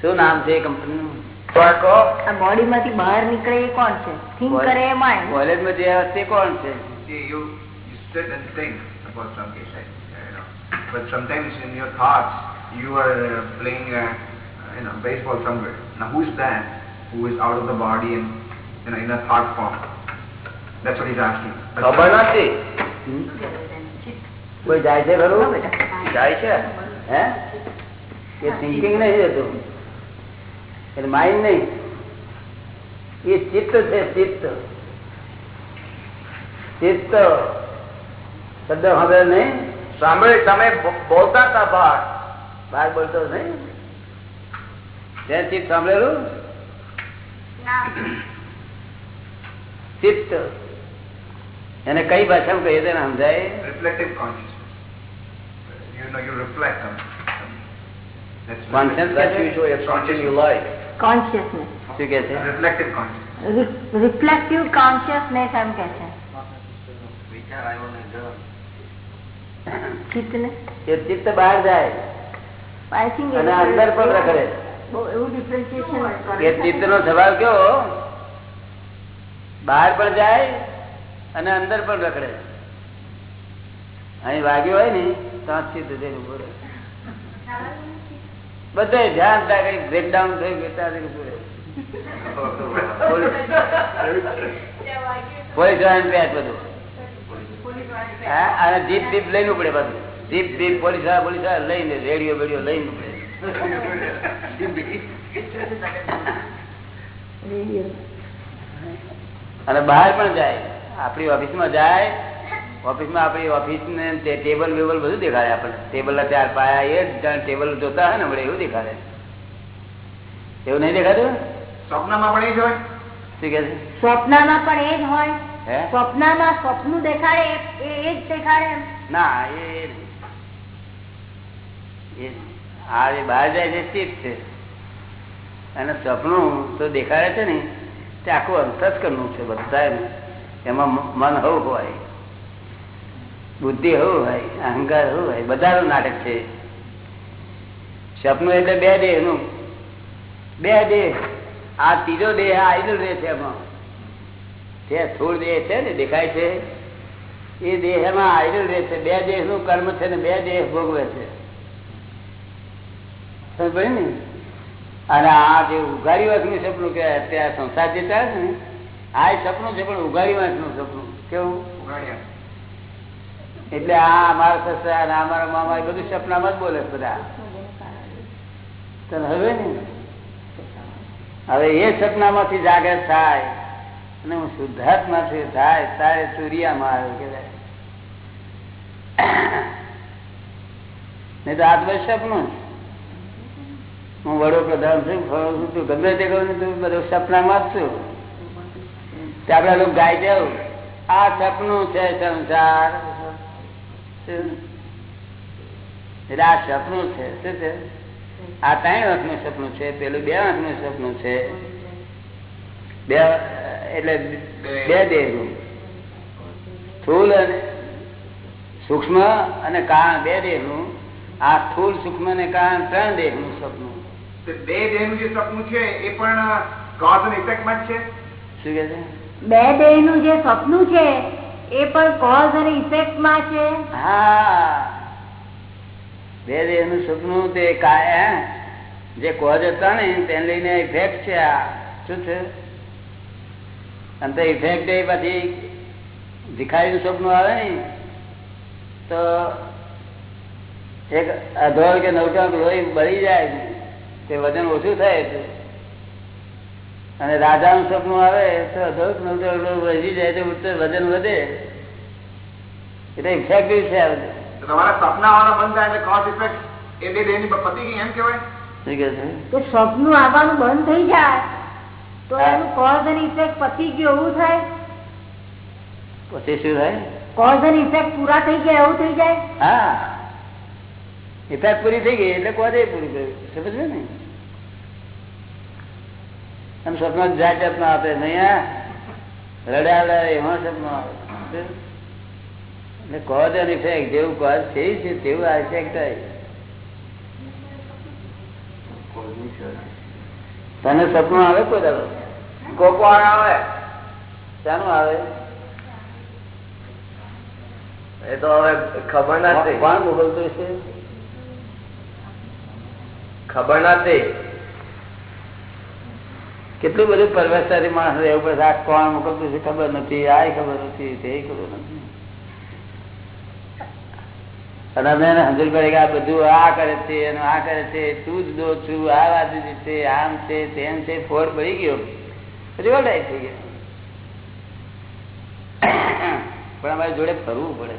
શું નામ છે કંપનીનું બોડી માંથી બહાર નીકળે એ કોણ છે થિંક કરે એ માઇન્ડ કોલેજમાં જે આવે તે કોણ છે See, you, you sit and think about something, like, you know. But sometimes in your thoughts, you are uh, playing, uh, you know, baseball somewhere. Now, who's that who is out of the body and, you know, in a thought form? That's what he's asking. ખબર નથી. કોઈ જાય છે ખરું? જાય છે? હે? એ thinking નહીં હતું એટલે માઇન્ડ નહીં. એ ચિત્ત છે ચિત્ત. ચિત્ત શબ્દ હવે નહીં? સાંભળે તમે બોલતા હતા બહાર બહાર બોલતો નહીં? ત્યાં ચિત્ત સાંભળેલું? ચિત્ત એને કઈ ભાષામાં કહીએ તેને સમજાય reflective consciousness. You know, you reflect on something. That's Conscience that's that usually a something you like. Consciousness શું કે છે Reflective consciousness. રિફ્લેક્ટિવ કોન્શિયસનેસ એમ કે છે ચિત્તને એ ચિત્ત બહાર જાય આઈ થિંક અને અંદર પણ રખડે બહુ એવું ડિફરન્શિએશન એ ચિત્ત નો સ્વભાવ કેવો બહાર પણ જાય અને અંદર પણ રખડે. અહીં વાગ્યું હોય ને ત્યાં ચિત્ત જઈને ઊભો બધે ધ્યાન થાય બ્રેકડાઉન થઈ બેટા રહે. પોલીસ વાળાને પેચ બધું. હા, અને જીપ દીપ લઈને ઉપડે બધું. દીપ દીપ પોલીસવાળા પોલીસવાળા લઈને રેડિયો બેડિયો લઈને ઉપડે. અને બહાર પણ જાય. આપણી ઓફિસમાં જાય. ઓફિસમાં આપણી ઓફિસ ને ટેબલ વેબલ બધું દેખાડે આપણને. ટેબલ ના ચાર પાયા એ ટેબલ જોતા હોય ને આપણે એવું દેખાડે. એવું નહીં દેખાતું? સ્વપ્નમાં પણ એ જ હોય. શું કે છે? સ્વપ્નમાં પણ એ જ હોય. હે? સ્વપ્નમાં સ્વપ્ન દેખાડે એ એ જ દેખાડે એમ. ના એ એ આ બહાર જાય છે સ્થિત છે. અને સપનું તો દેખાડે છે ને તે આખું અંતસ્કરનું છે બધા એમાં મન હવું હોય, બુદ્ધિ હવું હોય, અહંકાર હવું હોય, બધાનું નાટક છે. સપનું એટલે બે દેહનું. બે દેહ. આ ત્રીજો દેહ આ આઈડલ રહે છે એમાં. જે સ્થૂળ દેહ છે ને, દેખાય છે. એ દેહ એમાં આઈડલ રહે છે. બે દેહનું કર્મ છે ને, બે દેહ ભોગવે છે. સમજ ને? અને આ જે ઉઘાડી વાંખનું સપનું કે અત્યારે સંસાર જે ચાલે છે ને આ સપનું છે પણ ઉઘાડી વાંખનું સપનું. કેવું. એટલે આ અમારા સસરા અને અમારા મામા એ બધું સપનામાં જ બોલે બધા. તને હવે ને હવે એ સપનામાંથી જાગૃત થાય અને હું શુદ્ધાત્માથી થાય તારે સૂર્યામાં આવ્યો કહેવાય. નહીં તો આ તો સપનું જ. હું વડોપ્રધાન છું ફરું છું ગમે તે કહું તું બધું સપનામાં જ છું. આપડા લોકો ગાય જવું આ સપનું છે સંસાર. એટલે આ સપનું છે, શું છે? આ ત્રણ વાંખનું સપનું છે, પેલું બે વાંખનું સપનું છે. બે, એટલે બે દેહનું. સ્થૂલ અને સૂક્ષ્મ અને કારણ બે દેહનું. આ સ્થૂલ, સૂક્ષ્મ અને કારણ ત્રણ દેહનું સપનું. બે દેહનું જે સપનું છે એ પણ cause and effect જ છે? શું કે છે? બે દેહનું જે સપનું છે એ પણ કોઝ અને ઇફેક્ટમાં છે? હા. બે દેહનું સપનું તે કાયા જે કોઝ હતા ને તેને લઈને ઇફેક્ટ છે આ. શું છે અને તો ઇફેક્ટ એ પછી ભિખારી નું સપનું આવે ને તો એક અધોર કે નવટાંક લોહી બળી જાય ને તે વજન ઓછું થાય છે. અને રાજાનું સપનું આવે તો વધી જાય તો ઉત્તર વજન વધે. એટલે ઇફેક્ટિવ છે તમારા સપના આવવાના બંધ થાય એટલે cause effect એ બે પતી ગઈ એમ કહેવાય? શું કે છે? તો સપનું આવવાનું બંધ થઈ જાય. તો. એનું કોઝ અને ઇફેક્ટ પતી ગયો એવું થાય? પછી શું થાય? કોઝ અને ઇફેક્ટ પૂરા થઈ ગયા એવું થઈ જાય? હા. ઇફેક્ટ પૂરી થઈ ગઈ એટલે કોદે પૂરી કરી સમજ ને? અને સપનો જાત જાતનો આપે નહીં આ રડાડા એમાં સપનો આવે એટલે કોઝ એન્ડ ઇફેક્ટ જેવું કોઝ થઈ છે તેવું આ ઇફેક્ટ થાય તને સપનું આવે કોઈ દાદો કોકો આવે. શાનું આવે? એ તો હવે ખબર નથી. કોણ મોકલતું છે ખબર નથી. કેટલું બધું પરવસ્તાથી માણસ રહેવું પડે આ કોણ મોકલતું છે ખબર નથી આ ખબર નથી, તે ખબર નથી. અને અમે એને સમજણ પડે કે આ બધું આ કરે છે અને આ કરે છે, તું જ દો છું, આ વાત છે, આમ છે, તેમ છે, ફોડ પડી ગયો. વડાઈ થઈ ગયો. પણ અમારે જોડે ફરવું પડે.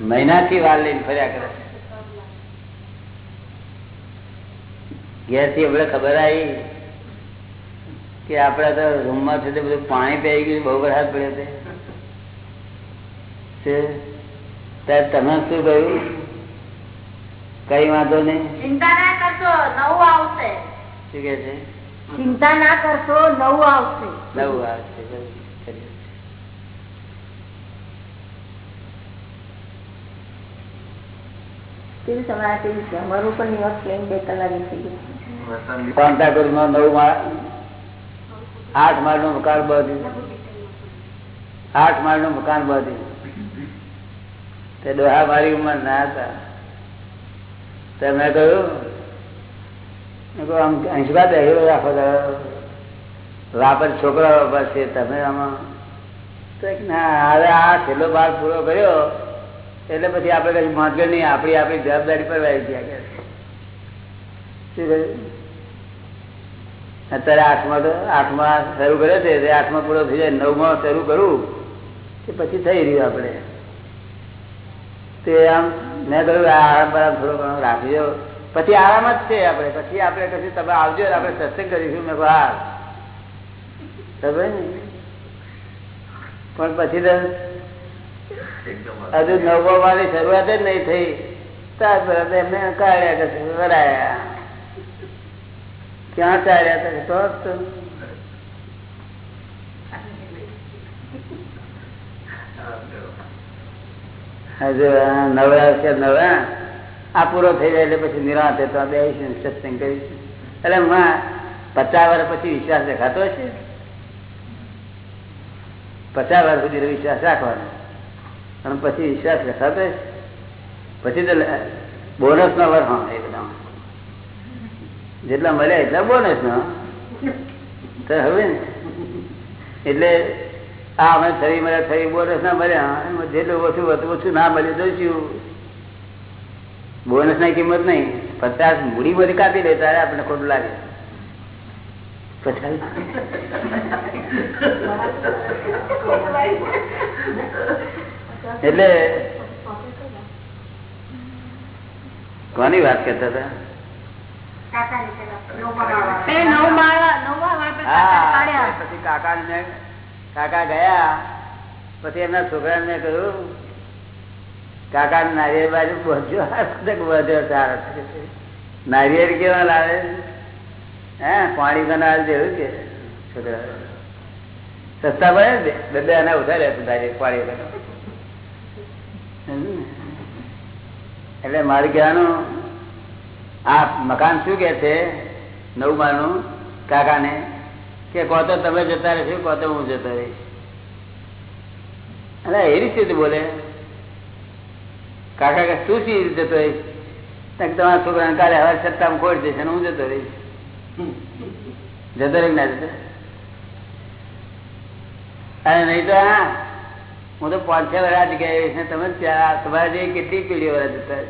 મહિનાથી વાર લઈને ફર્યા કરે. ઘેરથી હમણે ખબર આવી કે આપડે તો રૂમમાં છે બધું પાણી પી ગયું બહુ વરસાદ પડ્યો છે? ત્યારે તમે શું કહ્યું? કઈ વાંધો નહીં. ચિંતા ના કરશો નવું આવશે. શું કે છે? ચિંતા ના કરશો નવું આવશે. નવું આવશે બસ, કરીએ. અમારું પણ નિવાસ લઈને બે કલાક થઈ ગયું શાંતાકુરમાં નવ માળ આઠ માળનું મકાન બાંધ્યું. આઠ માળનું મકાન બાંધ્યું. તે ડોહા મારી ઉંમર ના હતા. તે મેં કહ્યું આમ અંશભા બેસી રાખો વાપર છોકરા વાપર છે તમે આમાં. ના, હવે આ છેલ્લો ભાગ પૂરો કર્યો એટલે પછી આપણે કઈ માંગે નહીં, આપણી આપણી જવાબદારી પર આવી ગયા અત્યારે આઠમા તો આઠમા શરૂ કરે છે તે આઠમા પૂરો થઈ જાય, નવમાં શરૂ કરું કે પછી થઈ રહ્યું આપણે. તે આમ મેં કહ્યું આરામ બરાબર થોડો ઘણો રાખજો પછી આરામ જ છે આપણે, પછી આપણે કશું તમે આવજો, આપણે સત્સંગ કરીશું. મેં હા. ખબર ને? પણ પછી તો હજુ નવો વાળી શરૂઆત જ નહીં થઈ. પછી એમને કાઢ્યા કે વરાયા. ક્યાં ચાલ્યા તો. હજુ નવરા છે નવરા. આ પૂરો થઈ જાય એટલે પછી નિરાંતે તો બેસીશું સત્સંગ કરીશું. એટલે માં પચાસ વર્ષ પછી વિશ્વાસ દેખાતો છે પચાસ વર્ષ સુધી વિશ્વાસ રાખવાનો. અને પછી વિશ્વાસ દેખાતો પછી તો બોનસ નો વર હા એકદમ જેટલા મળ્યા એટલા બોનસ નો. તો હવે ને. એટલે આ અમે થઈ મળ્યા થઈ બોનસ ના મળ્યા. જેટલું ઓછું હતું, ઓછું ના મળ્યું જોઈશું બોનસની કિંમત નહીં. પચાસ મૂડી બધી કાપી લે ત્યારે આપણે ખોટું લાગે. પચાસ? એટલે કોની વાત કરતા હતા? પછી કાકા ને કાકા ગયા. પછી એમના છોકરા મેં કહ્યું કાકા નારિયેળ બાજુ પહોંચ્યો વધ્યો સારો નારિયેળ કેવા લાવે? હે પાણી બનાવે જેવું કે? છોકરા સસ્તા પડે ને એના ઉધાર પાણી બનાવે એટલે મારે કહેવાનું, આ મકાન શું કે છે નવમાનું કાકાને? કે કહો તો તમે જતા રહેશો, કહો તો હું જતો રહીશ. અરે એ રીતે બોલે. કાકા કે શું સી જતો રહીશ? તમારા છોકરા કાલે હવે સત્તામાં ખોટ જશે હું જતો રહીશ. જતો રહી ના જતો? અરે નહીં તો હા હું તો પાંચ, છ વર્ષ જ ગયા છે તમે તમારા જેવી કેટલી પેઢી વર્ષ જતા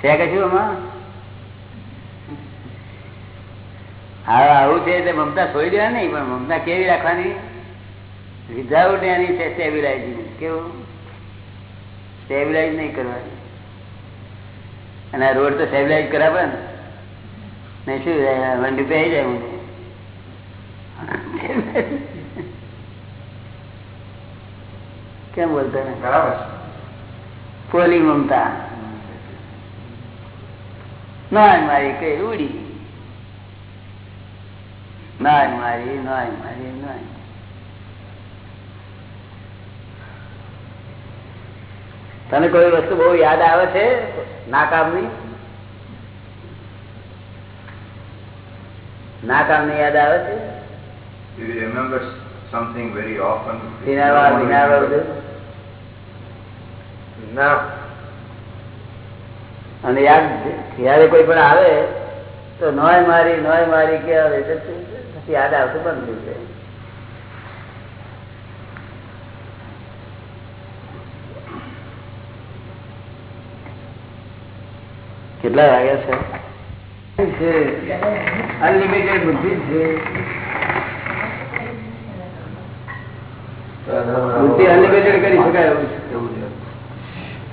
છે કશું આમાં? હા, આવું છે એટલે મમતા છોડી દેવા નહીં, પણ મમતા કેવી રાખવાની? વિધાઉટ એની સ્ટેબિલાઇઝ કેવું? સ્ટેબિલાઇઝ નહીં કરવાની. અને આ રોડ તો સ્ટેબિલાઇઝ કરાવે ને? નહીં શું વંડી પે જાય હું કેમ બોલતો ને પોલી મમતા. નાય મારી કઈ ઉડી નાય મારી નાય મારી નાય. તને કોઈ વસ્તુ બહુ યાદ આવે છે? ના નાકામની ના કામની યાદ આવે છે? You remember something very often, વિનારવા બધું? ના અને યાદ જ્યારે કોઈ પણ આવે તો નોય મારી નોય મારી કે આવે પછી યાદ આવતું બંધ થઈ જાય. કેટલા વાગ્યા છે? અનલિમિટેડ બુદ્ધિ છે. બુદ્ધિ અનલિમિટેડ કરી શકાય એવું છે.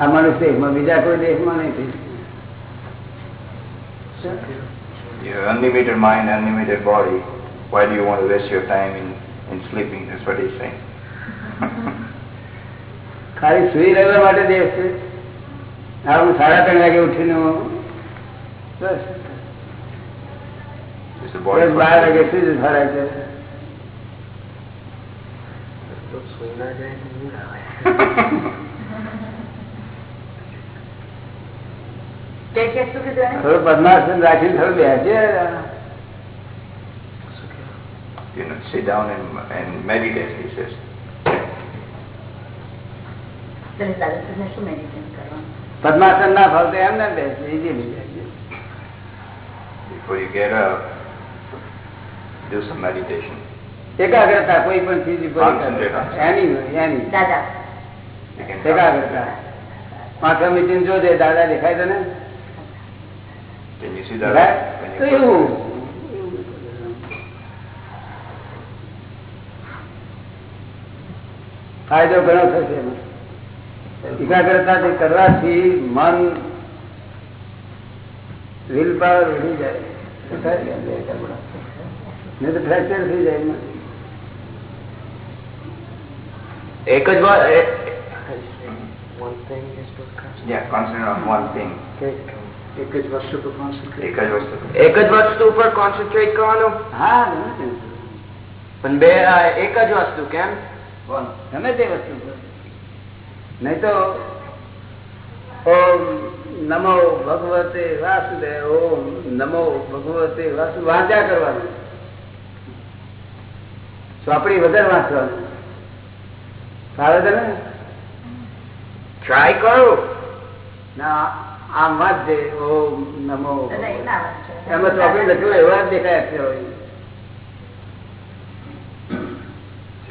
આ માણસ દેશમાં બીજા કોઈ દેશમાં નહીં you have unlimited mind, unlimited body. Why do you want to waste your time in, in sleeping? That's what he's saying. ખાલી સુઈ રહેવા માટે દેશ છે આ હું સાડા ત્રણ વાગે ઉઠીને હું બસ It's the body. બસ બાર વાગે સુઈ જઉં સાડા છે સુઈ ના જાય થોડું પદ્માસન રાખીને થોડું બેસે You know, sit down and, and meditate, he says. પદ્માસન ના ફાવતો એમ ને Before you get up, do some meditation. એકાગ્રતા કોઈ પણ ચીજ. એની એની. એકાગ્રતા માથા મીટીને જોજે દાદા દેખાય તને Can you see that? દેખાય? When તો you એવું ફાયદો ઘણો થશે એમાં. એકાગ્રતાથી કરવાથી મન વિલ પાવર વધી જાય. નહીં તો ફ્રેક્ચર થઈ જાય એક જ concentrate. Yeah, concentrate on one thing. એક જ વસ્તુ પર concentrate. એક જ વસ્તુ. એક જ વસ્તુ ઉપર કોન્સન્ટ્રેટ કરવાનું? હા. પણ બે એક જ વસ્તુ કેમ? ગમે તે વસ્તુ નહીં તો ઓમ નમો ભગવતે વાસુદેવ ઓમ નમો ભગવતે વાસુ વાંચ્યા કરવાનું. ચોપડી વગર વાંચવાનું. ફાવે તને? ટ્રાય કરું. ના. આમ ઓમ નમો. વાત છે. એમાં ચોપડી લખ્યું એવા જ દેખાય અક્ષરો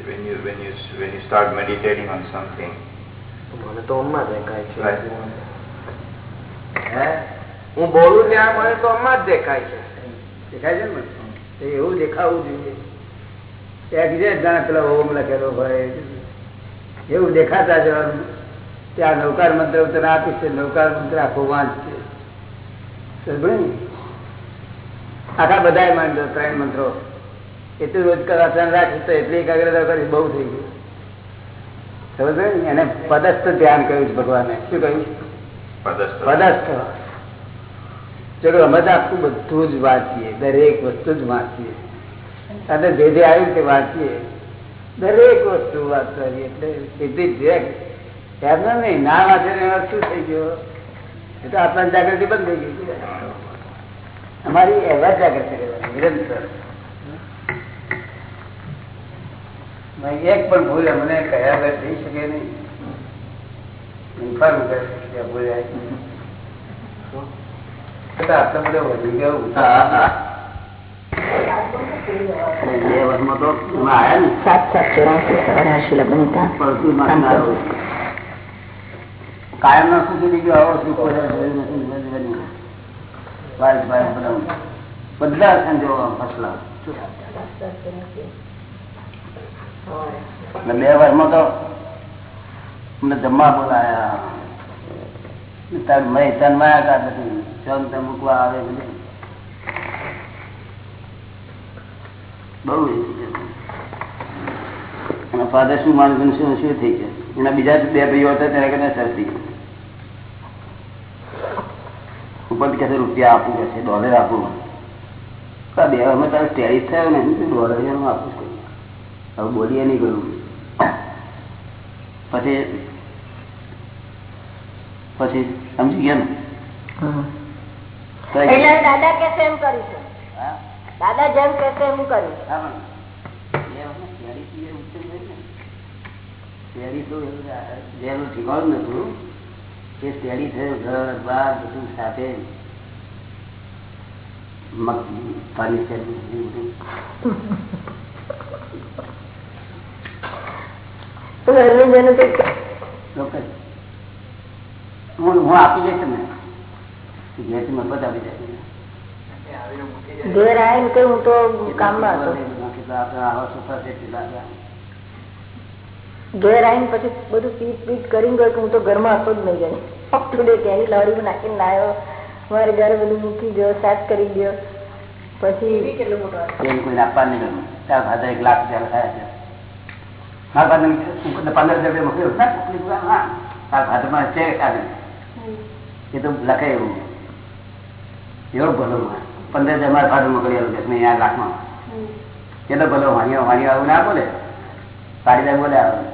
when you when you when you start meditating on something, મને તો અમ્મા દેખાય છે. Right. હે? હું બોલું ત્યાં મને તો અમમાં જ દેખાય છે. દેખાય છે ને એવું દેખાવું જોઈએ. ત્યાં કીધે જાણે પેલા ઓમ લખેલો હોય. એવું દેખાતા જવાનું. ત્યાં નૌકાર મંત્ર તને આપીશ નૌકાર મંત્ર આખો વાંચશે આખા બધા માંડો ત્રણ મંત્રો. એટલું રોજ કરવા રાખીશ તો એટલી એકાગ્રતા કરી બહુ થઈ ગયું સમજ ને? એને પદસ્થ ધ્યાન કહ્યું છે ભગવાને. શું કહ્યું? પદસ્થ. ચલો અમે તો આખું બધું જ વાંચીએ દરેક વસ્તુ જ વાંચીએ. અને જે જે આવ્યું તે વાંચીએ. દરેક વસ્તુ વાંચવાની એટલે સીધી એમ નહીં ના વાંચે શું થઈ ગયો? એ તો આત્મા જાગૃતિ બંધ થઈ ગઈ. અમારી એવા જાગૃતિ નિરંતર. એક પણ ભૂલ અમને કયા વગર થઈ શકે નહીં ઇન્ફોર્મ કરે ભૂલ્યા. આટલો બધો વધી ગયો આયા ને સાત સાત ચોરાસી અઢારશી લગ્ન આવ્યું. કાયમ ના સુધી બીજું આવો સુખ બધા. સંજોગો ફસલા. બે વર્ષમાં તો અમને જમવા બોલાયા. તાર મય તન માયા કા બધી ચમ મૂકવા આવે બધું બહુ થઈ ફાધર શું માણસ શું શું થઈ ગયું? એના બીજા બે ભાઈઓ હતા તેને કને શરતી ઉપર કે રૂપિયા આપું કે છે ડોલર આપું. બે અમે તારે ટેરિસ થયો ને ડોલર એનું આપું છું હવે બોલીએ નહીં ગયું પછી પછી સમજી ગયા ને? દાદા કે એમ કરીશું હા? દાદા જેમ કે એમ કર્યું ને, તો જેનું ઠેકાણું નતું. એ ટેરિસ થયું ઘર બાર બધું સાથે મગ ફર્નિચર બધું ચોક્કસ. હું હું આપી દઈશ તમને. ઘેરથી મફત આપી દઈશ. ઘેર આવીને કે હું તો કામમાં હતો. બાકી તો આપણે આવા સોફા સેટ લાગ્યા ઘેર આવીને પછી બધું પીટ પીટ કરીને ગયો કે હું તો ઘરમાં હતો જ નહીં જાય અપ ટુ ડે કેરી લાવડીમાં નાખીને લાવ્યો મારે ઘરે બધું મૂકી ગયો સાત કરી ગયો. પછી કેટલું મોટો આપવા નહીં ગયું. એક લાખ રૂપિયા લખાયા છે. મારા પાસે પંદર હજાર રૂપિયા મોકલ્યો હા છે કાલે એ તો લખાય એવું. એવો ભલો પંદર હજાર મારા મોકલેલું છે મેં આ લાખમાં. એ ભલો વાણીઓ વાણીઓ આવું ના બોલે. પાડીદાર બોલે આવે.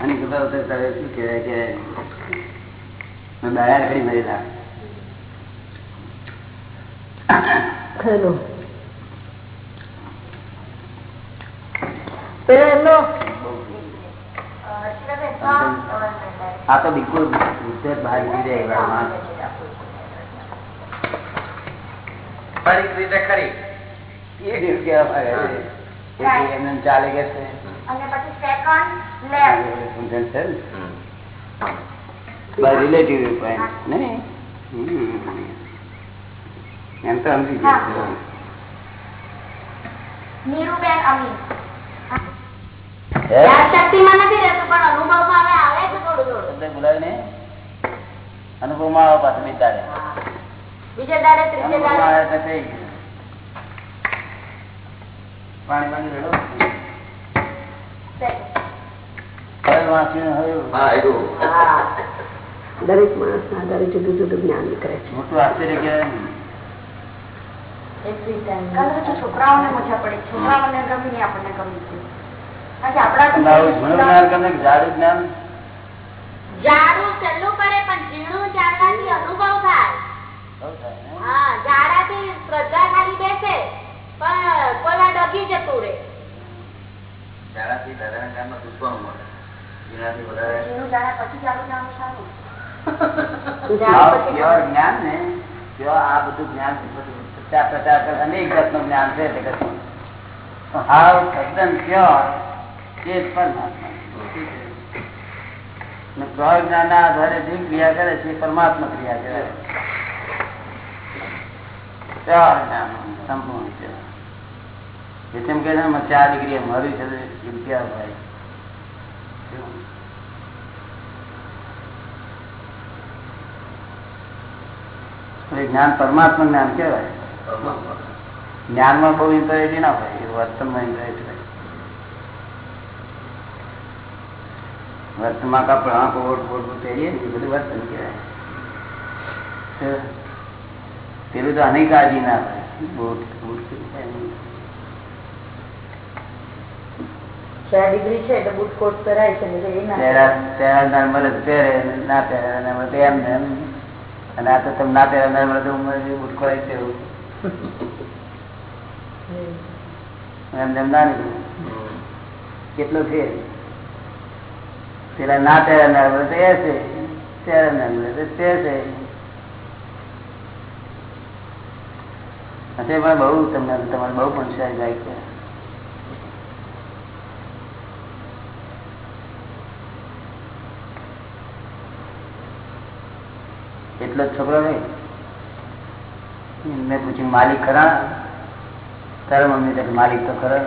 અને ખબર હોતે તારે શું કહેવાય કે મેં દયા કરી મરેલા. ખરું પેલો એમનો? આ તો બિલકુલ ગુજરાત બહાર નીકળી જાય એવા માણસ. પારિક રીતે ખરી એ દિવસ કેવા ભાગે છે. એટલે એમને એમ ચાલે કે છે. સેકન્ડ લેફ્ટ ને? એમ તો સમજી ગયા. નીરુબેન અમી શક્તિમાં નથી રહેતું પણ અનુભવમાં આવે છે થોડું થોડું. શબ્દ બોલાય ને? અનુભવમાં આવે પાછું વિચારે બીજે દાડે ત્રીજે દાડે. થઈ ગયું. પાણી પાણી રેડો હવે વાંચ્યું હવે હા આવ્યું હા દરેક માણસ ના આધારે જુદું જુદું જ્ઞાન નીકળે છે. મોટું આશ્ચર્ય કહેવાય છોકરાઓને મજા પડે છોકરાઓને ગમી નહીં આપણને ગમી છે પણ કોઈ ડગી જતું રહે. શાળાથી દાદાના કામમાં દુશ્મન મળે. જેનાથી વધારે જ્ઞાન ને જો આ બધું જ્ઞાન પચાસ પચાસ અનેક જાતનું જ્ઞાન છે હાવ તદ્દન પ્યોર એ જ પરમાત્મા ને આધારે જે ક્રિયા કરે છે પરમાત્મા ક્રિયા કરે. પ્યોર જ્ઞાન સંપૂર્ણ છે એમ કે ચાર ડિગ્રી મારી છે જ્ઞાન પરમાત્મા જ્ઞાન કહેવાય. જ્ઞાનમાં બહુ ઇન્ટરેસ્ટ ના ભાઈ વર્તનમાં ઇન્ટરેસ્ટ ભાઈ વર્તમાં કા આંખો ઓટ ઓટ પહેરીએ ને બધું વર્તન કહેવાય. પેલું તો અનેક આજી ના થાય. બૂટ ચાર ડિગ્રી છે એટલે બુટ કોટ પહેરાય છે ના પહેરા એમ ને એમ. અને આ તો તમે ના પહેરા ના મળે તો બૂટ ખોરાય તેવું એમ તેમ ના નીકળ્યું કેટલો છે? પેલા ના પહેરા ના મળે તો એ છે મળે તો તે છે પણ બહુ તમને તમારે બહુ પણ સારી લાયક એટલો જ છોકરો નહીં. મેં પૂછ્યું માલિક ખરા? તારા મમ્મી તક માલિક તો ખરા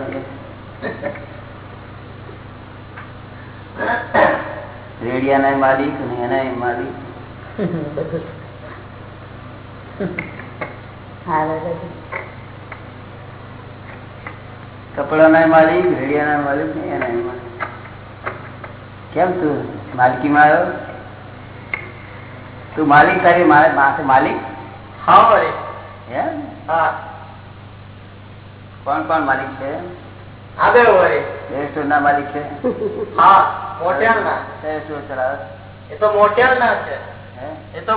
રેડિયાના માલિક અને એના માલિક. કપડાના માલિક રેડિયાના માલિક ને એના માલિક. કેમ તું? માલકીમાં આવ્યો? તું માલિક તારી મારે માથે માલિક? હા વળી. હે? હા. કોણ કોણ માલિક છે? વળી. ના માલિક છે? હા ચલાવે એ તો મોટિયાલના છે. એ તો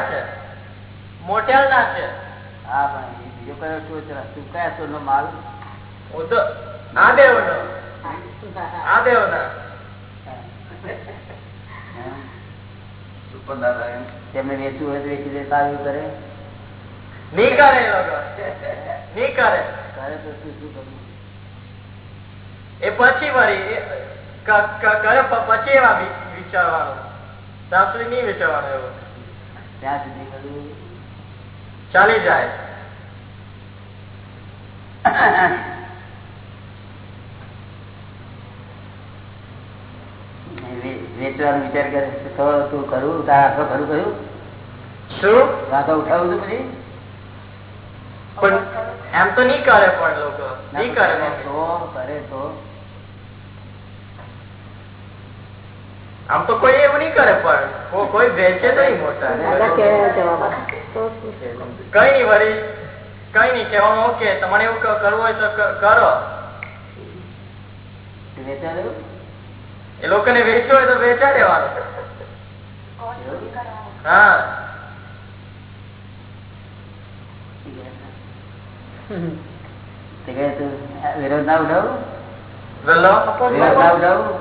છે. છે. હા પણ બીજો કયો સ્ટોર ચલાવે? તું કયા સ્ટોર નો માલ? ઓ તો આ દેવનો આ હે? તેમને વેચવું હોય તો વેચી દે સારું કરે. નહીં કરે એ નહીં કરે કરે તો શું શું કરવું? એ પછી વળી કરે પછી એવા વિચારવાનું. ત્યાં સુધી નહીં વિચારવાનું એવું. ત્યાં સુધી બધું ચાલી જાય. વેચવાનો વિચાર કરે તું કરું તારા આખો ખરું કહ્યું? શું? હાથો ઉઠાવું છું પછી. એમ તો નહીં કરે પણ લોકો. નહીં કરે તો કરે તો. આમ તો કોઈ એવું નહીં કરે પણ. કોઈ વેચે તો નહીં મોટા? કઈ નહીં વળી. કઈ નહીં કેવાનું ઓકે તમારે એવું કરવું હોય તો કરો. દેવું એ લોકોને વેચવું હોય તો વેચા દેવાનું. હા. તે કહે તું વિરોધ ના ઉઠાવું વિરોધ ના ઉઠાવું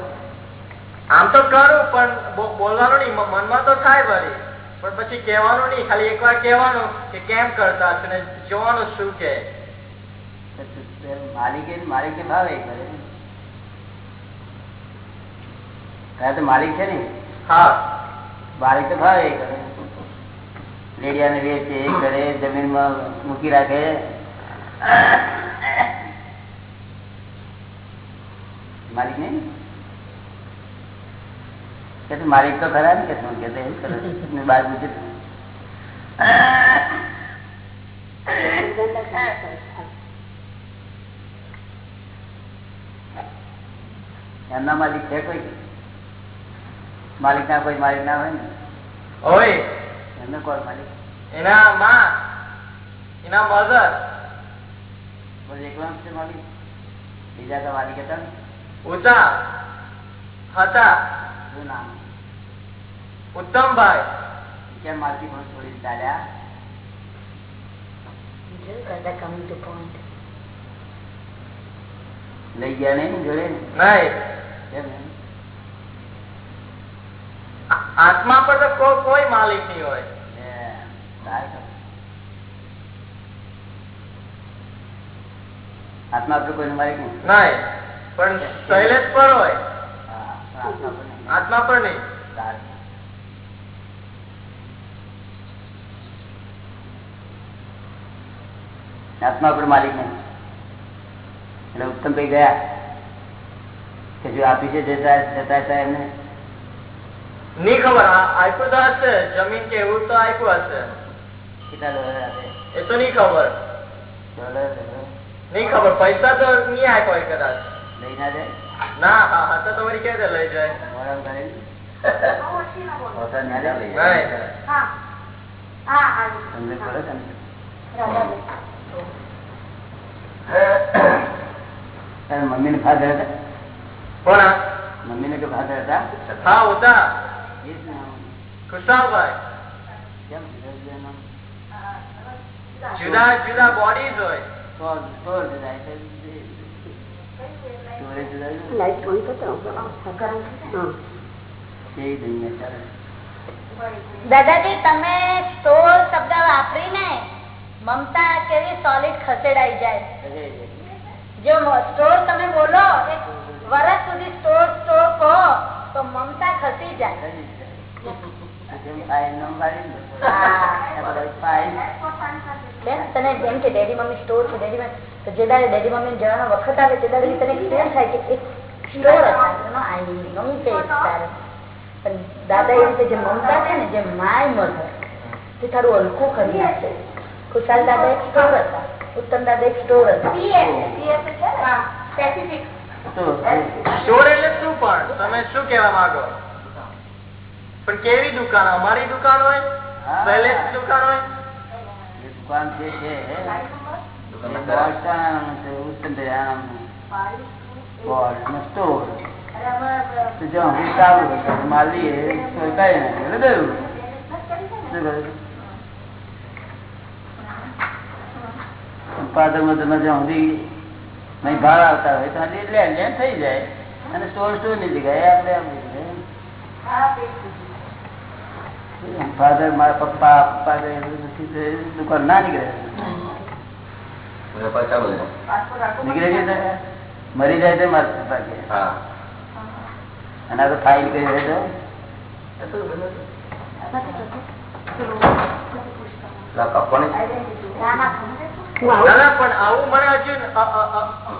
આમ તો કરું પણ બોલવાનું નહીં મનમાં તો થાય વળી. પણ પછી કહેવાનું નહીં ખાલી એકવાર કહેવાનું કે કેમ કરતા છો જોવાનું શું કે માલિકે માલિકે ભાવે કરે તારે તો માલિક છે ને હા માલિક તો ભાવે કરે રેડિયાને વેચે એ કરે જમીનમાં મૂકી રાખે માલિક નહીં કે તું માલિક તો ખરા ને કે શું કે એવું કરે મેં બહાર પૂછ્યું એમના માલિક છે કોઈ માલિક ના કોઈ માલિક ના હોય ને? ઓય એમને કોણ માલિક? એના માં એના મધર બોલ એકલા છે માલિક. બીજા તો માલિક હતા ને. ઉતા હતા. શું નામ? ઉત્તમભાઈ. કેમ માલકી પણ છોડી ચાલ્યા? દાદા coming to point. લઈ ગયા નહીં જોડે નહીં. કેમ નહીં? આત્મા પર તો કોઈ માલિક નહીં હોય. આત્મા પર કોઈ માલિક નહીં. પણ શૈલેષ પર હોય. આત્મા પર નહીં. આત્મા પર માલિક નહીં. એટલે ઉત્તમ ભાઈ ગયા. કે જો આપી છે જતા જતા એમને નહીં ખબર આપ્યું તો હશે. જમીન કે એવું તો આપ્યું હશે. એ તો નહીં ખબર નહીં ખબર પૈસા તો નહીં આપ્યો હોય કદાચ. લઈ ના જાય? ના હા તો લઈ જાય? ના ને? મમ્મી ને ફાધર હતા? કોણ આ? મમ્મી ને કે ફાધર હતા? હા. ખુશાલભાઈ જુદા જુદા બોડીઝ હોય. દુનિયા દાદાજી તમે સ્ટોર શબ્દ વાપરીને મમતા કેવી સોલિડ ખસેડાઈ જાય? જો સ્ટોર તમે બોલો એક વર્ષ સુધી સ્ટોર સ્ટોર કહો. તો મમતા ખસી જાય. જેમ ફાઇલ નો પાડી દો. હા. ફાઇલ બેન તને જેમ કે ડેડી મમ્મી સ્ટોર છે ડેડી મમ્મી જે દાડે ડેડી મમ્મી જવાનો વખત આવે તે દાડે તને ફીલ થાય કે એક સ્ટોર હતા એનો આઈ ગમી છે પણ દાદા એ રીતે જે મમતા છે ને જે માય મધર તે તારું હલકું કરી નાખે. ખુશાલ દાદા એક સ્ટોર હતા. ઉત્તમ દાદા એક સ્ટોર હતા. તો એટલે શું પણ? તમે શું કેવા માંગો? પણ કેવી દુકાન? અમારી દુકાન હોય? પહેલે દુકાન હોય? દુકાન જે છે. શું કહ્યું? તમે જ્યાં સુધી નહીં ભાવ આવતા હોય. તો લેણ થઈ જાય. અને સ્ટોર સ્ટોરની જગ્યાએ આપણે આમ ફાધર મારા પપ્પા પપ્પા નથી દુકાન ના નીકળે. નીકળે છે? મરી જાય તો મારા પપ્પા કે. અને આ તો ફાઇલ કરી દે તો. પણ આવું મને હજુ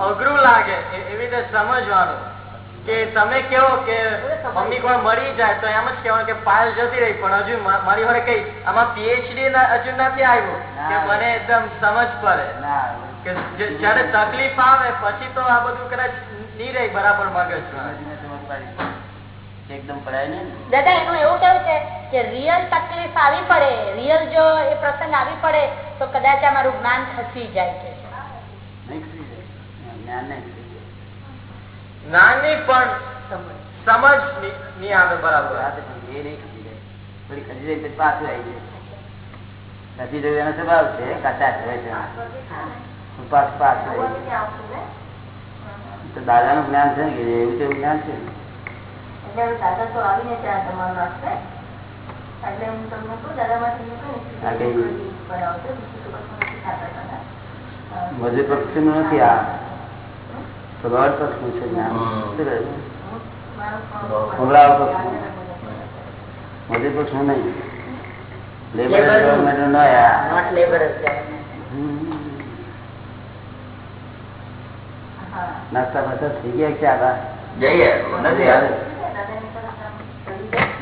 અઘરું લાગે એવી રીતે સમજવાનું કે તમે કેવો કે મમ્મી કોણ મરી જાય તો એમ જ કેવાનું કે પાયલ જતી રહી પણ હજુ મારી વડે કઈ આમાં પીએચડી હજુ નથી આવ્યું કે મને એકદમ સમજ પડે કે જયારે તકલીફ આવે પછી તો આ બધું કદાચ નહીં રહી બરાબર મગજ. એકદમ પડાય ને દાદા એનું એવું કેવું છે કે રિયલ તકલીફ આવી પડે રિયલ જો એ પ્રસંગ આવી પડે તો કદાચ આ જ્ઞાન ખસી જાય છે નહીં ખરી જાય. જ્ઞાન નહીં ખરી જાય. નાની પણ સમજ ની- આવે બરાબર એ નહીં ખરી જાય. થોડી ખરી જાય પછી પાછું આવી જાય ખસી જવું એનો સ્વભાવ છે કાચા છે પણ પાછું પાછું આવી જાય. જ્ઞાન છે ને એવું તેવું જ્ઞાન છે ને. દાદા તો આવીને ત્યાં તમારું રાખશે. એટલે હું તમને કહું બીજું તો કશું નથી આ. ભગવાન પક્ષનું છે મજે પક્ષ. પક્ષનું નહીં. લેબર ગવર્મેન્ટનું. હમ. હા. નાસ્તા બાસ્તા થઈ ગયા ક્યાં જઈએ. નથી જાય.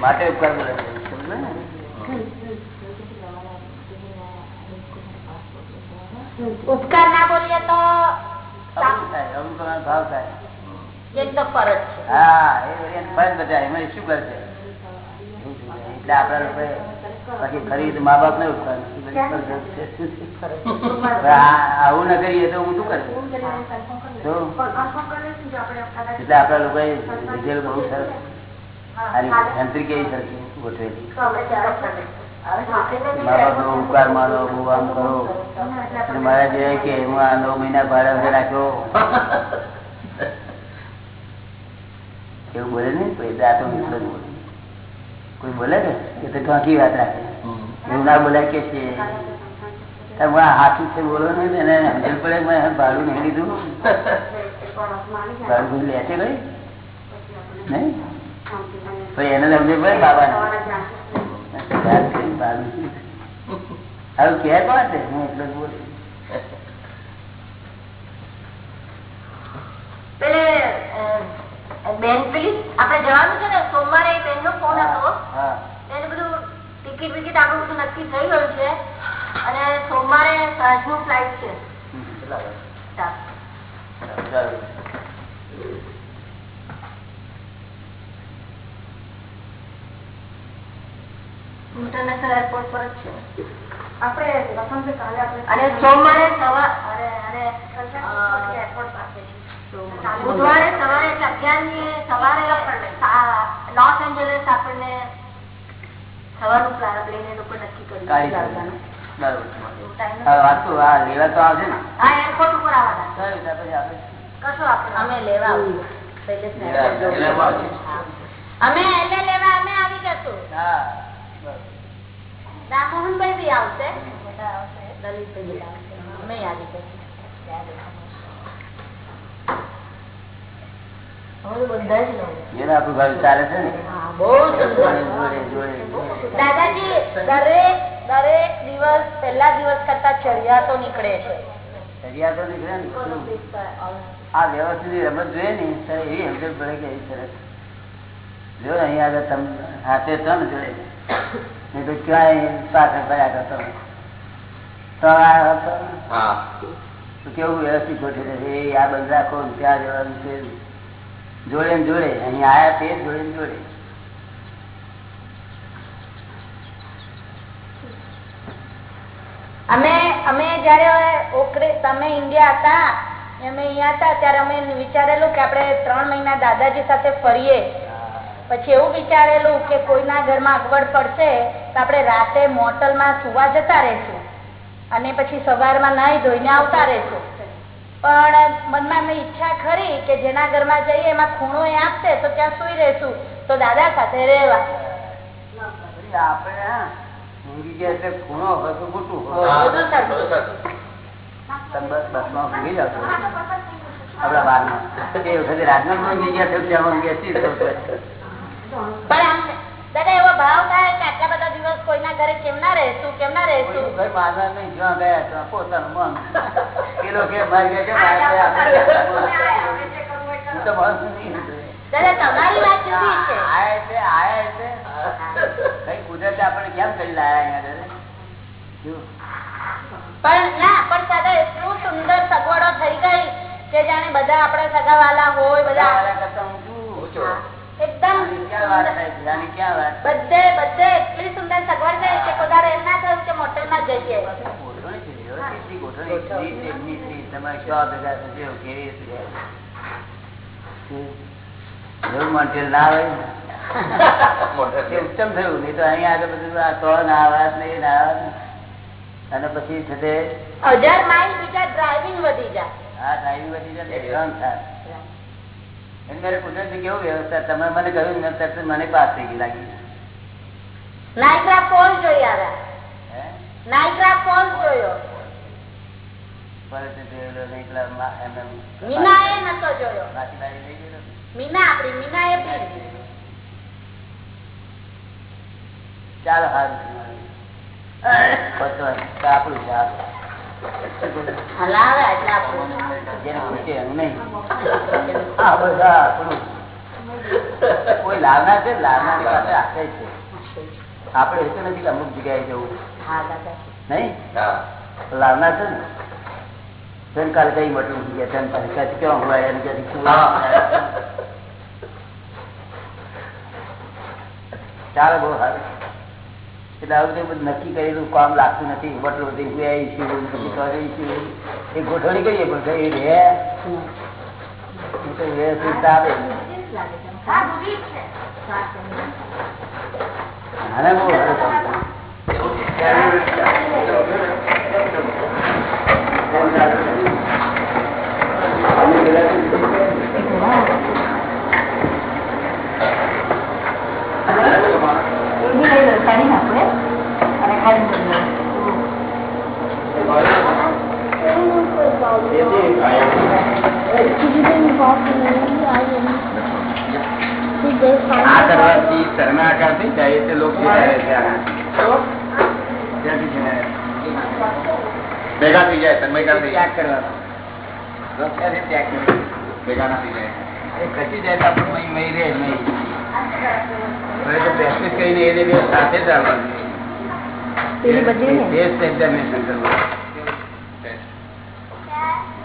માટે ઉપકાર બોલે છે. સમજ્યો ને? ઉપકાર ના બોલીએ તો અવળું થાય, અવળું કરવાનો ભાવ થાય. એક તો ફરજ છે હા એ વળી એને ફરજ બજાવે. એમાં એ શું કરશે એવું થઈ જાય. એટલે આપણા લોકોએ પછી ખરી તો મા બાપ ને ઉપકાર નથી. બધી ફરજ છે. શું છે? હવે આ- આવું ન કરીએ તો હું શું કરું જો. એટલે આપણા લોકોએ લીધેલું બહુ સરસ આની યંત્રી કેવી સરસ ગોઠવેલી? મા બાપ નો ઉપકાર માનો બહુ આમ કરો. અને મારા જે કે હું આ નવ મહિના ભાડે વગર રાખ્યો એવું બોલે ને કોઈ આ તો મિત્ર જ બોલે. કોઈ બોલે ને એ તો ઢોંકી વાત રાખે. એવું ના બોલાય કે છે. હાથું છે બોલો ને એને સમજણ પડે મેં ભાડું નહીં લીધું. ભાડું લે છે કઈ નહીં? પછી એને સમજણ પડે બાબાને? હારું કે કોણ છે? હું એટલો બોલું બેન પેલી આપણે જવાનું છે ને સોમવારે એ બેનનો ફોન હતો. હા. એને બધું ટિકિટ વિકિટ આપણું બધું નક્કી થઈ ગયું છે. અને સોમવારે સાંજનું ફ્લાઇટ છે હમ, કેટલા વાગે? ચાર. ચાલો. ઇન્ટરનેશનલ એરપોર્ટ પર જ છે. આપણે અને સોમવારે સવાર અને અને અ, બુધવારે સવારે એટલે અગિયાર સવારે લોસ એન્જલસ આપણને સવારનું પ્લાન લઈને લોકો નક્કી લેવા તો આવશે ને. હા એરપોર્ટ ઉપર આવવાના. કશું આપણે અમે લેવા. અમે એટલે લેવા અમે આવી જશું. હા બરોબર. રામમોહનભાઈ બી આવશે. લલિતભાઈ આવશે. અમે આવી જશું હવે તો બધા જ લોકો એને આપણું ઘર ચાલે છે ને? હા બહુ સુંદર. જોડે જોડે જોડે. દાદાજી દરેક દરેક દિવસ પહેલા દિવસ કરતા ચડિયાતો નીકળે છે. દરિયા તો નીકળે આ રમત જોઈએ ને ત્યારે એવી સમજણ પડે કે સરસ. જો અહીંયા આગળ તમે હાથે છો જોડે. નહીં તો ક્યાંય પાછળ ફર્યા કરતો તો આ હતો હા. તો કેવું વ્યવસ્થિત ગોઠવી છે એ આ બંધ રાખો ત્યાં જવાનું છે. જોડે ને જોડે. અહીંયા આયા તે જોડે ને જોડે. અમે અમે જયારે ઓકરે તમે ઇન્ડિયા હતા અમે અહીંયા હતા ત્યારે અમે વિચારેલું કે આપણે ત્રણ મહિના દાદાજી સાથે ફરીએ. પછી એવું વિચારેલું કે કોઈના ઘરમાં અગવડ પડશે તો આપણે રાતે મોટલમાં સુવા જતા રહેશું અને પછી સવારમાં નાહી ધોઈને આવતા રહેશું પણ મનમાં મેં ઈચ્છા ખરી કે જેના ઘરમાં જઈએ એમાં ખૂણો એ આપશે તો ત્યાં સુઈ રહેશું તો દાદા સાથે રહેવા આપણે ખૂણો ખોટું. બધું જાઓ છો. આપણા બારમાં. એ વખતે રાજનાથ. પણ આમ દાદા એવો ભાવ થાય કે આટલા બધા દિવસ કોઈના ઘરે કેમ ના રહેશું કેમ ના રહેશું ઘર માનવા નહીં, જ્યાં ગયા ત્યાં પોતાનું મન. પેલો કે મારી ગયા છે, મારે ગયા આપણે. હું તો માણસ નહીં. દાદા તમારી વાત જુદી છે આયા એટલે આયા એટલે કઈ કુદરતે આપણે કેમ કરી લાયા અહીંયા આગળ? શું? પણ ના પણ દાદા એટલું સુંદર સગવડો થઈ ગઈ કે જાણે બધા આપણા સગાવાલા હોય બધા કરતા હું શું? એકદમ? બધે બધે એટલી સુંદર સગવડ કે એમ ના થયું કે મોટેલ. ઉત્તમ થયું. નહીં તો અહીંયા આગળ બધું આ તો ના આવાજ નહીં ના. આવાજ અને પછી હજાર માઇલ બીજા ડ્રાઇવિંગ વધી જાય હા ડ્રાઇવિંગ વધી જાય મારે કુદરતી કેવું વ્યવસ્થા? તમે મને કહ્યું ને પાસ થઈ ગઈ લાગી. જોઈ આવ્યા જોયો. એ નતો જોયો. મીના આપડી મીના એ ચાલો હારું આપણું. હલાવે એટલે આપણું. જેને પૂછે એનું નહીં. આ બધા આપણું કોઈ લાવનાર છે? લાવનારની પાસે આશે છે. આપણે એ નથી કે અમુક જગ્યાએ જવું. નહીં? લાવના છે ને? તેમ કાલે કઈ મોટું ઉઠી ગયા? પાસે ક્યાંથી હોય એમ ક્યાંથી શું ચાલો બહુ સારું. એટલે આવું જે બધું નક્કી કરેલું કામ લાગતું નથી વટલો થઈ ગયા ઈશ્યુ પછી કરે ઈશ્યુ એ ગોઠવણી કરીએ પણ કઈ રે એ તો વ્યવસ્થિત આવે આને બહુ સરસ કામ છે. આ કરવાથી શરણાકાર થઈ જાય એટલે લોક જીતાડે છે આના. ત્યાંથી જીતાડે. ભેગા થઈ જાય તન્મયકાર થઈ ત્યાગ જાય કરવાનો લોક ત્યાંથી ત્યાગ કરે. ભેગા ના થઈ જાય એ ખસી જાય તો આપણું મહી મહી રહે નહીં હવે તો પ્રેક્ટિસ કરીને એ રીતે સાથે ચાલવાનું ટેસ્ટ એક્ઝામિનેશન કરવું.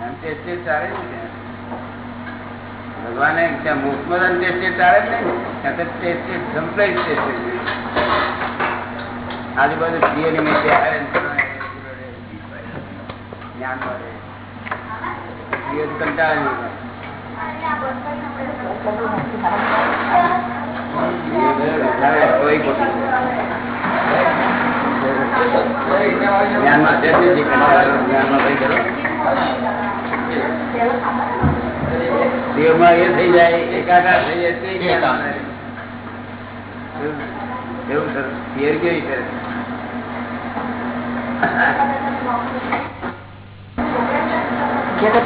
એમ ટેસ્ટ ચાલે ને ભગવાને ત્યાં મુખમાં ટેસ્ટ ચાલે જ નહીં. ત્યાં તો ટેસ્ટ કમ્પ્લીટ ટેસ્ટ આજુબાજુ થિયરી માં જ્ઞાન મળે થિયરી કંટાળે કોઈ દેહમાં એ થઈ જાય એકાકાર થઈ જાય એવું સર થિયરી કેવી છે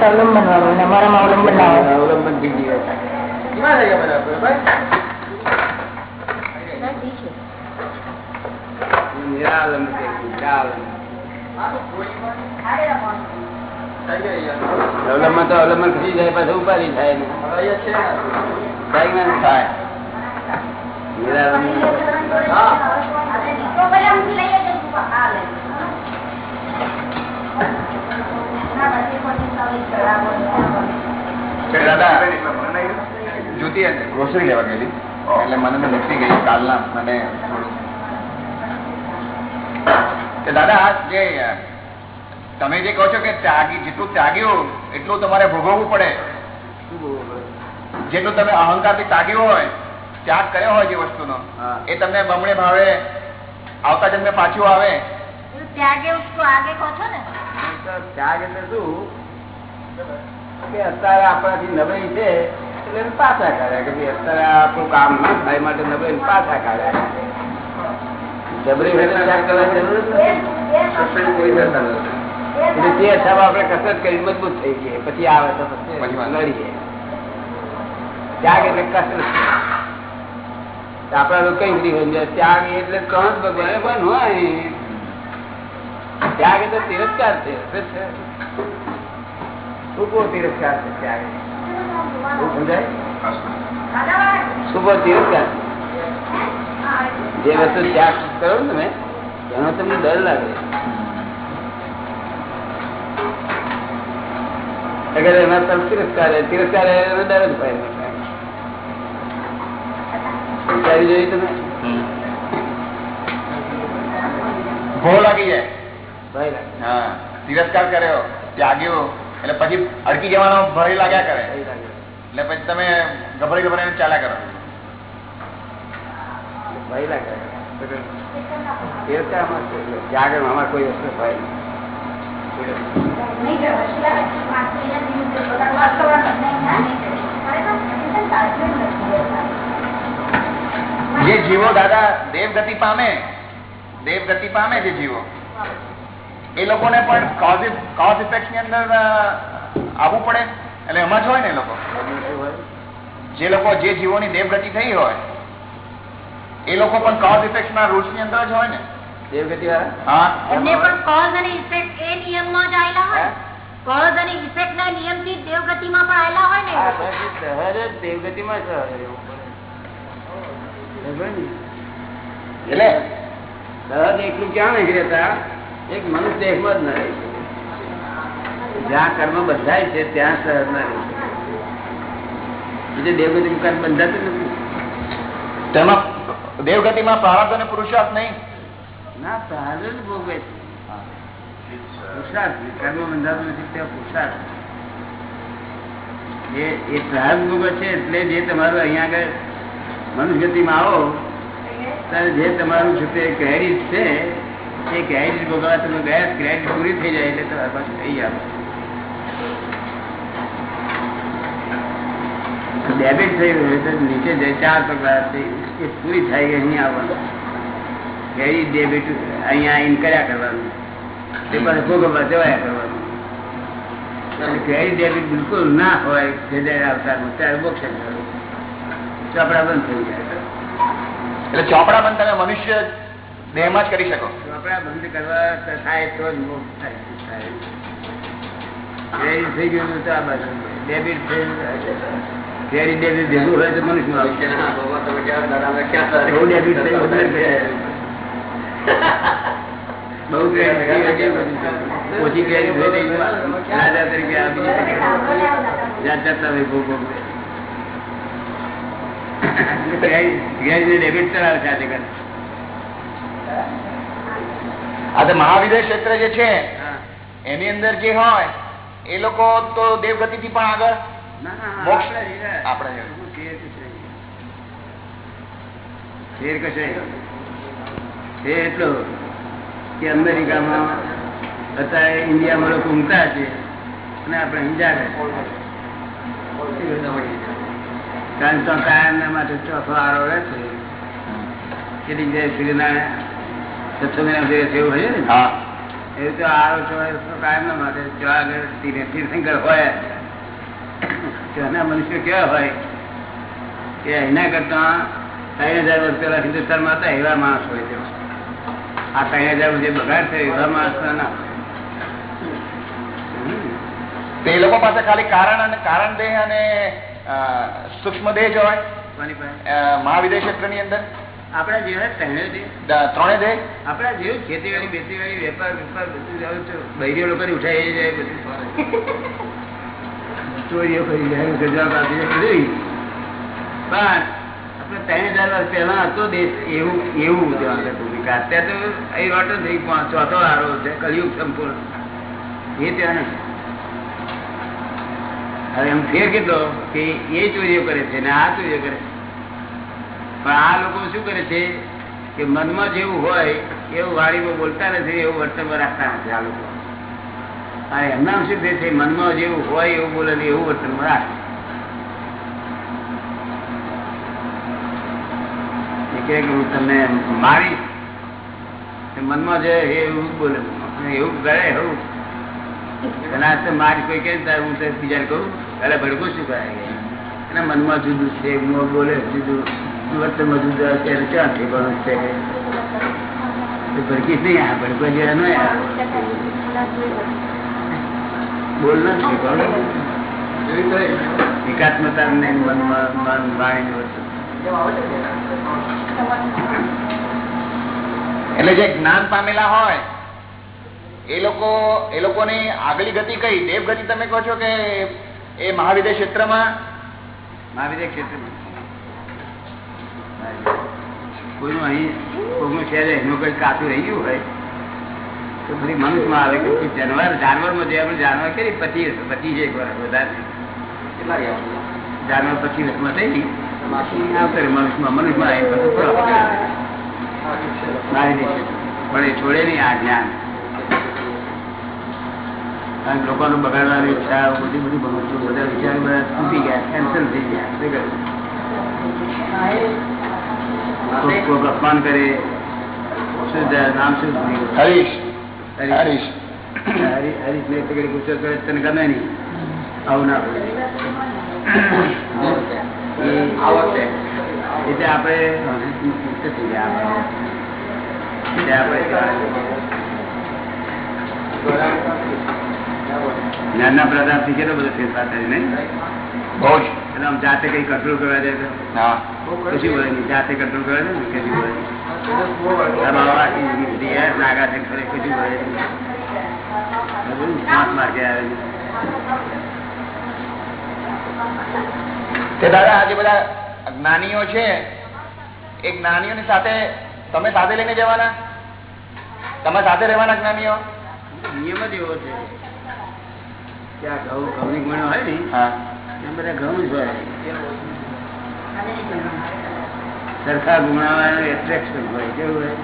અવલંબન વાળું અમારામાં અવલંબન અવલંબન થઈ ગયું કેવા થઈ ગયા બધા ભાઈ નિરાલંબ છે નિરાલંબ અવલંબન તો અવલંબન ખસી જાય પછી ઉપાધિ થાય ને થાય કે ના થાય નિરાલંબ જ્યોતિ ગ્રોસરી લેવા ગયેલી એટલે મને તો નીકળી ગઈ કાલના મને દાદા જે તમે જે કહો છો કે ત્યાગી જેટલું ત્યાગ્યું એટલું તમારે ભોગવવું પડે. જેટલું તમે અહંકારથી ત્યાગ્યું હોય ત્યાગ કર્યો હોય જે વસ્તુનો એ તમને બમણે ભાવે આવતા જન્મે પાછું આવે. ત્યાગે ઉસકો આગે કહો છો ત્યાગ એટલે શું? કે અત્યારે આપણાથી નબળી છે એટલે પાછા કાઢ્યા કે ભાઈ અત્યારે આપણું કામ ન થાય માટે નબળી પાછા કાઢ્યા જબરી વખતે ત્યાગ કરવાની જરૂર જ નથી એટલે તે હિસાબે આપણે કસરત કરી મજબૂત થઈ ગઈએ પછી આવે તો લડીએ. ત્યાગ એટલે કસરત. લોકો કઈ બધી હોય? ત્યાગ એટલે ત્રણ ભગવાન પણ હોય. ત્યાગ એટલે તિરસ્કાર છે. છે? સુપો તિરસ્કાર છે ત્યાગ? સમજાય? સુપો તિરસ્કાર જે વસ્તુ ત્યાગ કરો ને તમે એનો તમને ડર લાગે. અગર એના તરફ તિરસ્કાર તિરસ્કાર એનો ડર જ ભાઈ વિચારી જોયું તમે? ભો લાગી જાય. ભય લાગે. હા. તિરસ્કાર કર્યો ત્યાગ્યો એટલે પછી અડકી જવાનો ભય લાગ્યા કરે. એટલે પછી તમે ગભરાઈ ગભરાઈને ચાલ્યા કરો. ભય લાગે. તિરસ્કારમાં છે. કોઈ વસ્તુ ભય જે જીવો દાદા દેવગતિ પામે દેવગતિ પામે જે જીવો. એ લોકોને પણ કોઝ ઇફેક્ટની અંદર આવવું પડે. એટલે એમાં જ હોય ને એ લોકો. જે લોકો જે જીવોની દેવગતિ થઈ હોય એ લોકો પણ કોઝ ઇફેક્ટ ના રૂલ્સની અંદર જ હોય ને? દેવગતિ વાળા હા. એમને પણ કોઝ અને ઇફેક્ટ એ નિયમમાં જ આવેલા હોય કોઝ અને ઇફેક્ટ ના નિયમથી દેવગતિમાં પણ આવેલા હોય ને? એ સહજ જ? એટલે? એકલું ક્યાં નહીં એક મનુષ્ય દેહમાં જ ન રહી. જ્યાં કર્મ બંધાય છે ત્યાં સહજ ના રહી. શકે. બીજે દેવગતિ કર્મ બંધાતું નથી. તેમાં દેવગતિમાં પ્રારબ્ધ અને પુરુષાર્થ નહીં. ના સહજ ભોગવે એટલે જે જે તમારું તે ક્રેડિટ છે, એ ક્રેડિટ ભોગવવા તમે ગયા પૂરી થઈ જાય એટલે તમારે પાછું થઈ આવે. ડેબિટ થઈ તો નીચે જાય, ચાર પગલા એ પૂરી થાય અહીંયા આવવાનું? ક્રેડિટ ડેબિટ અહીંયા આવીને કર્યા કરવાનું? તે પાસે ભોગવવા જવાયા કરવાનું? ક્રેડિટ ડેબિટ બિલકુલ ના હોય જે અવતારમાં ત્યારે મોક્ષ ચોપડા બંધ થઈ જાય. એટલે ચોપડા પણ તમે મનુષ્ય દેહમાં જ કરી શકો? ચોપડા બંધ કરવા થાય તો જ મોક્ષ થાય. થઈ ગયું તો આ બાજુ. ડેબિટ થઈ હોય તો મનુષ્ય. બહુ ઓછી રાજા તરીકે આ જાત જાતના ડેબિટ છે તો મહાવિદ્ય ક્ષેત્ર જે છે એની અંદર જે હોય એ લોકો તો દેવગતિ થી પણ આગળ આપણે. ફેર કશે. ફેર એટલો કે અમેરિકામાં અત્યારે ઇન્ડિયામાં લોકો ઊંઘતા છે અને આપણે અહીં કારણ તો કાયમના માટે ચોથો આરો રહે છે. કેટલીક જગ્યાએ સૂર્યનારાયણ છસો મહિના સુધી એવું હોય ને? હા. એ તો આરો ચોવીસ કાયમ માટે જો આગળ તીર્થંકર હોય. ત્યાંના મનુષ્યો કેવા હોય કે એના કરતા ત્રણ હજાર વર્ષ પહેલા હિન્દુસ્તાનમાં હતા એવા માણસ હોય છે. આ ત્રણ હજાર જે બગાડ છે એવા માણસ ના તો લોકો પાસે ખાલી કારણ અને કારણ દેહ અને સૂક્ષ્મ દેહ જ હોય. મહાવિદેશ ક્ષેત્રની અંદર. આપણા જેવા ત્રણે દેહ. આપણા જેવું ખેતીવાડી બેતીવાડી વેપાર વેપાર બધું છો બૈરીઓ ઉઠાઈ જાય બધું ચોરીઓ કરી જાય ગજા કાપી જાય પણ આપણે ત્રણ હજાર વર્ષ પહેલા હતો દેશ, એવું એવું ત્યાં હતું. કે અત્યારે તો એ વાટો થઈ ચોથો આરો છે કલયુગ સંપૂર્ણ. એ ત્યાં હવે એમ ફેર કેટલો કે એ ચોરીઓ કરે છે ને આ ચોરીઓ કરે છે. પણ આ લોકો શું કરે છે કે મનમાં જેવું હોય, એવું વાણીમાં બોલતા નથી, એવું વર્તનમાં રાખતા નથી આ લોકો. અને એમના શું થાય છે, મનમાં જેવું હોય એવું બોલે એવું વર્તન રાખે. કે હું તમને મારીશ મનમાં જે એવું બોલે. એવું કરે, એવું એના હાથે મારી કોઈ કહે હું તો બીજાને કહું? એટલે ભડકું શું કરાય એના મનમાં જુદું છે મોં બોલે, જુદું. વર્તનમાં જુદું એટલે ક્યાં ઠેકાણું છે? ભડકીશ નહીં, આ ભડકો જે એનો યાર. બોલ ના ઠેકાણું એકાત્મતા એટલે જે જ્ઞાન પામેલા હોય એ લોકો એ લોકોની આગલી ગતિ કઈ? દેવ ગતિ તમે કહો છો કે એ મહાવિદ્ય ક્ષેત્રમાં? મહાવિદ્ય ક્ષેત્રમાં. કોઈનું અહીં કોઈનું છે જ એનું કઈ કાચું રહી ગયું હોય? બધી મનુષ્યમાં આવે કે જાનવર જાનવરમાં જે આપણે જાનવર કરી પચીસ પચીસ એક વાર વધારે જાનવર પચીસ વર્ષમાં થઈ ગઈ. મનુષ્યમાં મનુષ્યમાં પણ એ છોડે નહીં આ જ્ઞાન. કારણ કે લોકોનું બગાડવાની ઈચ્છા બધી બધી ભણતું બધા વિચાર બધા તૂટી ગયા કેન્સલ થઈ ગયા અપમાન કરે. નામ શું હરીશ. હરીશ. હરીશ. થી હરીશ ને તગડી ગુસ્સો કરે તને ગમે નહીં. આવું ના બોલે. એટલે આપણે મુક્ત આપણે. એટલે આપણે જ્ઞાનના કેટલો બધો ફેરફાર થાય નહીં? બહુ એટલે આમ જાતે કઈ કંટ્રોલ કરવા જાય તો? બોલે જાતે કંટ્રોલ કરે ને? કશું બોલે દાદા આજે બધા જ્ઞાનીઓ છે એ જ્ઞાનીઓની સાથે તમે સાથે લઈને જવાના? તમે સાથે રહેવાના જ્ઞાનીઓ? નિયમ જ એવો છે કે આ ઘઉં ઘઉંની ગુણ હોય ને એમ બધા ઘઉં જ હોય. સરખા ગુણાવાનું એટ્રેક્શન હોય કેવું હોય?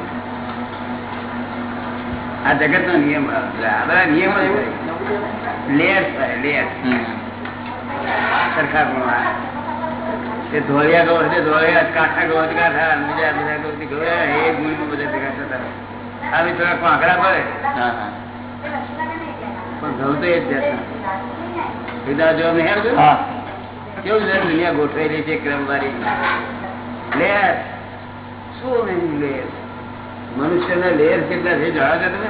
આ જગત નો નિયમ આ બધા નિયમ જ હોય. લેયર્સ હોય લેયર્સ સરખા ગુણવા તે ધોળિયા ગૌ હશે ધોળિયા કાંઠા ગૌ કાંઠા બીજા બધા ગૌ થી ગૌ એ ગુણમાં બધા ભેગા થતા આવી થોડા કોંકરા પડે. હા હા. પણ ઘઉં તો એ જ જાતના. જો કેવું છે? દુનિયા ગોઠવેલી છે ક્રમવારી લેયર શું એની લેયર મનુષ્યના લેયર કેટલા છે જાણો છો તમે?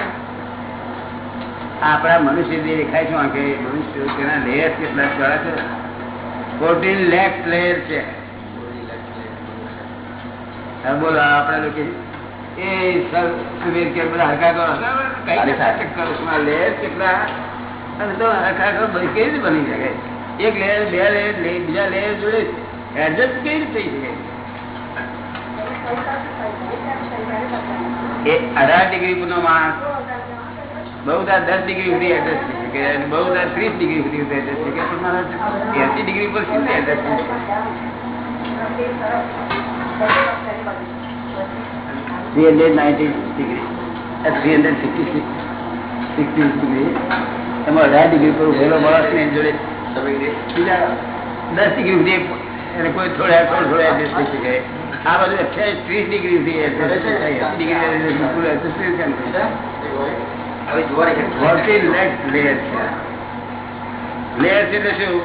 આપણા મનુષ્ય જે દેખાય છે આંખે મનુષ્ય તેના લેયર કેટલા છે ફોર્ટીન લેખ લેયર છે. બોલો આપણા લોકો એ સર સુરેશ કે બધા હરકા કરો. કઈ છું? લેયર કેટલા? અને તો હરકા કરો કેવી રીતે બની શકે? એક લેયર બે લેયર લે- બીજા લેયર જોડે એડજસ્ટ કેવી રીતે થઈ શકે? એ અઢાર ડિગ્રી નો માણસ. બહુ દસ ડિગ્રી સુધી એડજસ્ટ થઈ શકે. બહુ તાર ત્રીસ ડિગ્રી સુધી એડજસ્ટ થઈ શકે. એસી ડિગ્રી પર શું એડજસ્ટ થઈ three hundred ninety degree, three hundred sixty sixty degree એમાં અઢાર ડિગ્રી પર ઉભેલો માણસ ને જોડે બીજા દસ ડિગ્રી સુધી એને કોઈ થોડા થોડું થોડું એડજસ્ટ થઈ શકે. આ બાજુ અઠ્યાવીસ ત્રીસ ડિગ્રી ડિગ્રી લેયર છે. લેયર એટલે શું?